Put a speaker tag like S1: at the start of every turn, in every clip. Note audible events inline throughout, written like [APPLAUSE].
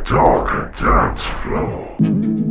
S1: a darker dance floor.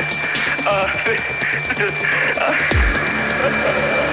S2: Uh,
S3: In dreams, [LAUGHS]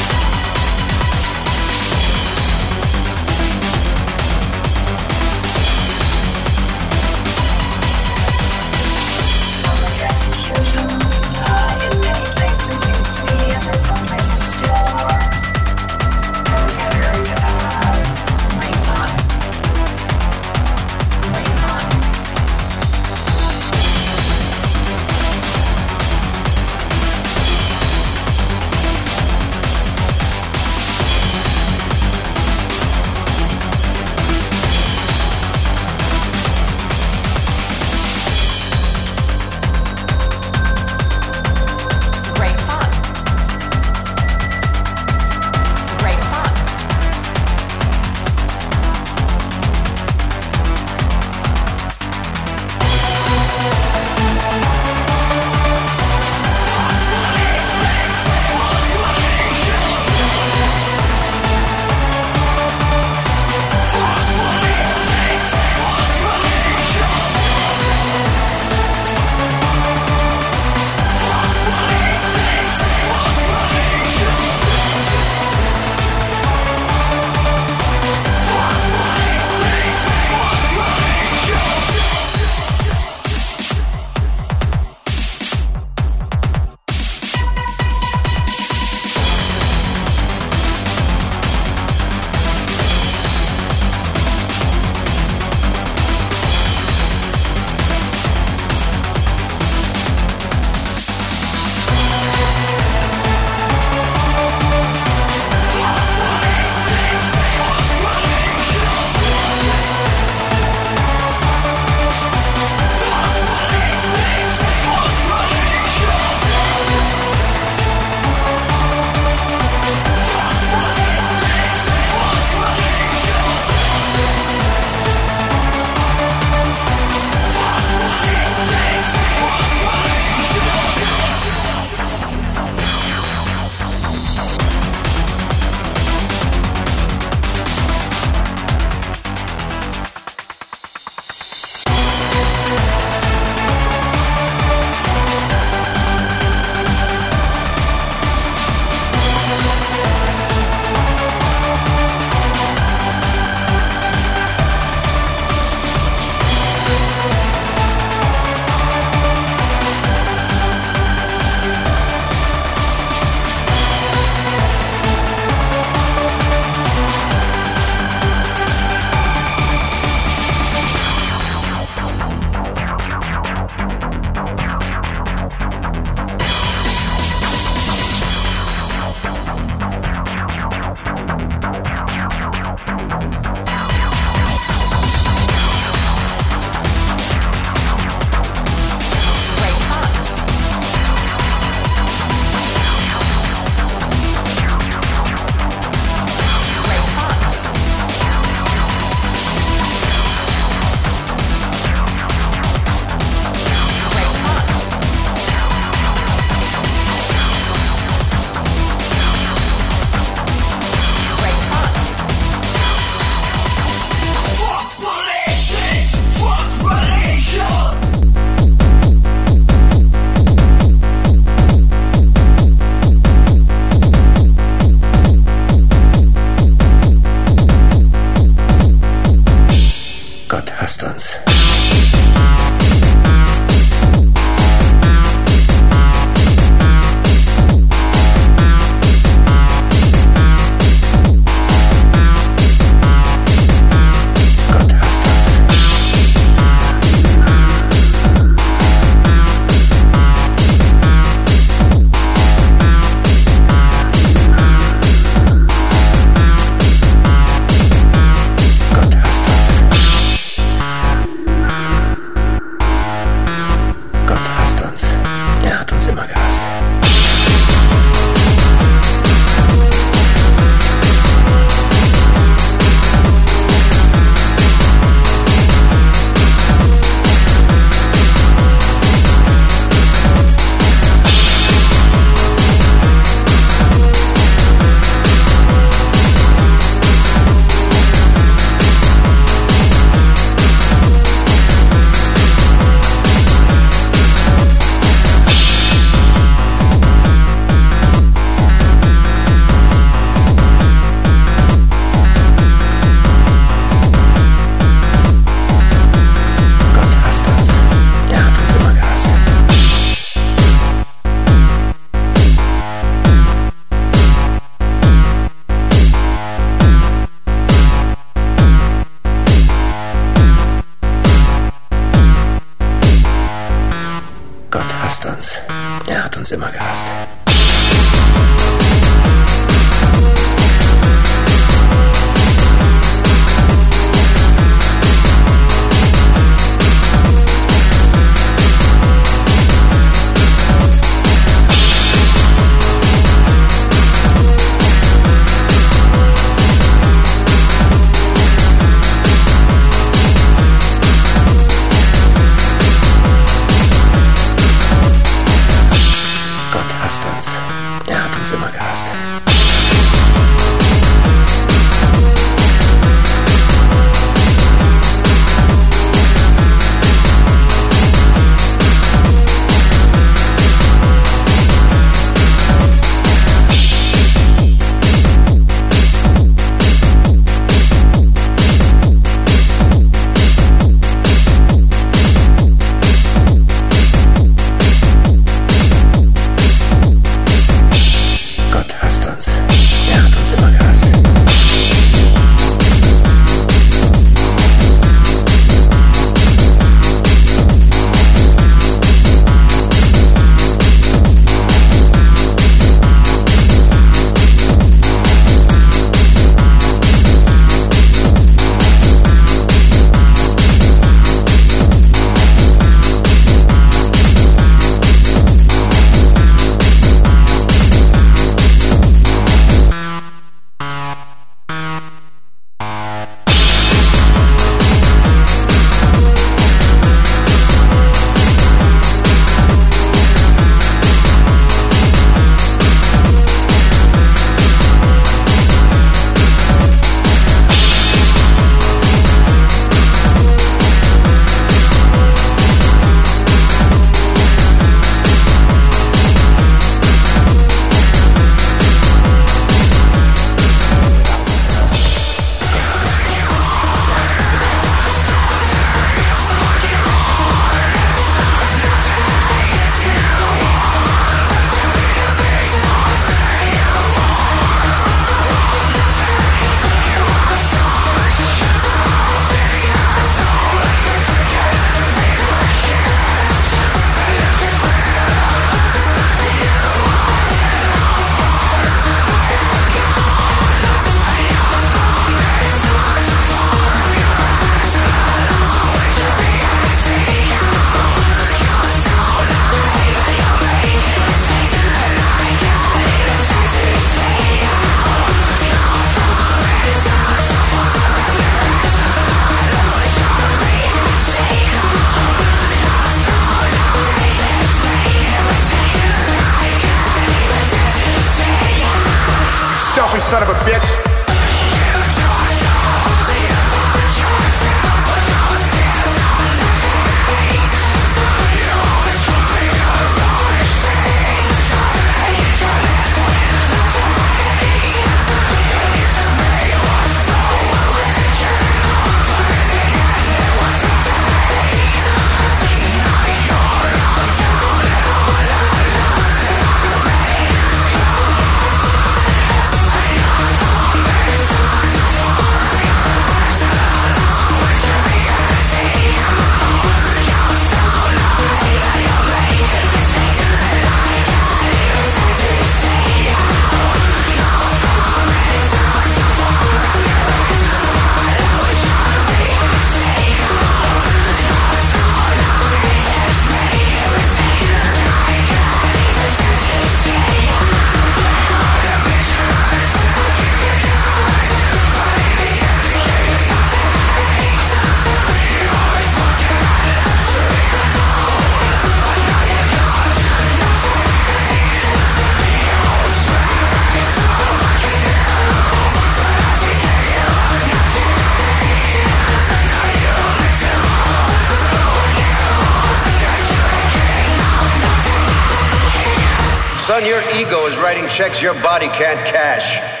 S4: Son, your ego is writing checks your body can't cash.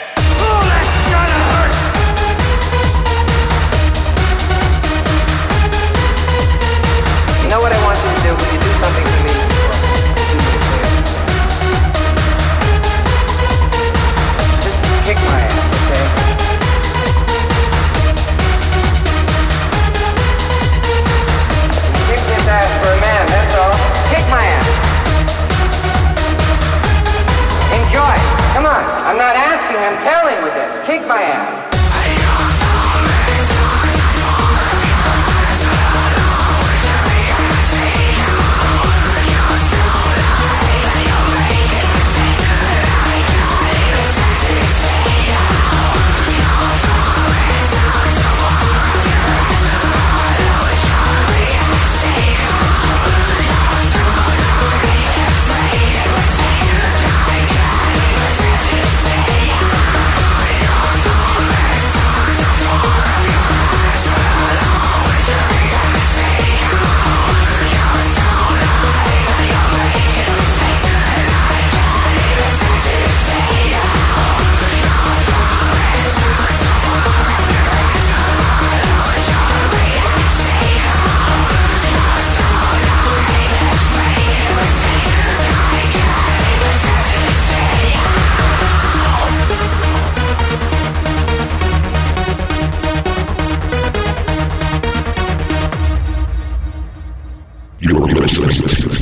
S5: man
S1: Gracias.